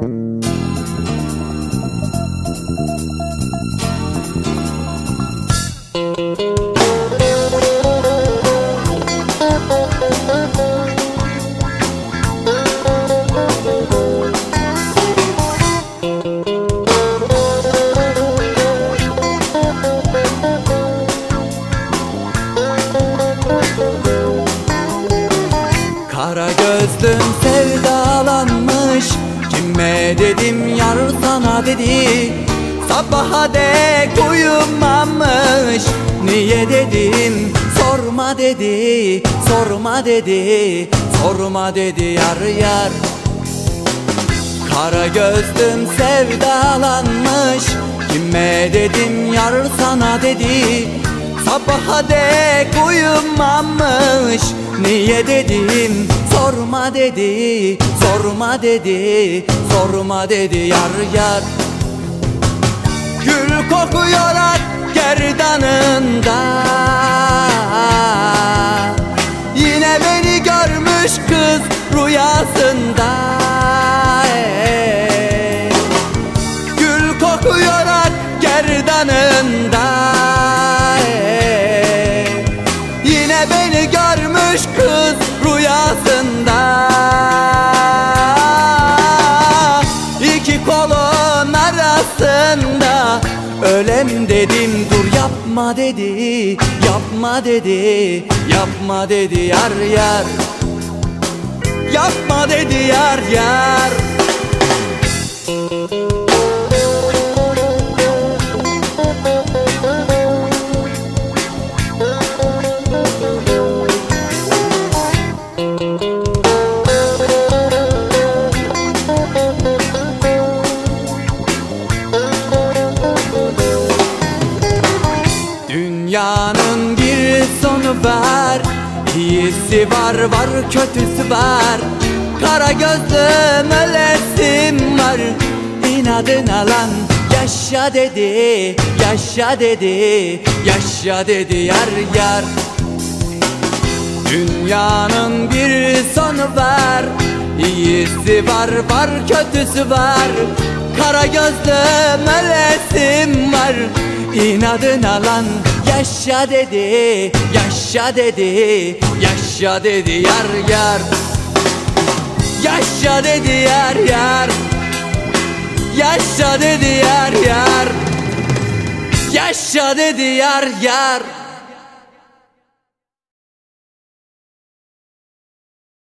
Kara gözlüm sevdalanmış Kime dedim yar sana dedi. Sabaha dek uyumamış Niye dedim? Sorma dedi Sorma dedi Sorma dedi yar yar. Kara gözlüm sevdalanmış Kime dedim yar sana dedi Sabaha dek uyumamış. Niye dedim? Sorma dedi Sorma dedi Sorma dedi yar yar. Gül kokuyor ak gerdanında. Yine beni görmüş kız rüyasında. Ey. Gül kokuyor ak gerdanında Kolun arasında Ölem dedim dur yapma dedi Yapma dedi Yapma dedi yar yar. Yapma dedi yar yar Dünyanın bir sonu var. İyisi var var kötüsü var. Kara gözlüm ölesim var. İnadına lan yaşa dedi Yaşa dedi Yaşa dedi yar yar. Dünyanın bir sonu var. İyisi var var kötüsü var. Kara gözlüm ölesim var İnadına lan. Yaşa dedi Yaşa dedi Yaşa dedi yar yar. Yaşa dedi yar yar. Yaşa dedi yar yar. Yaşa dedi yar yar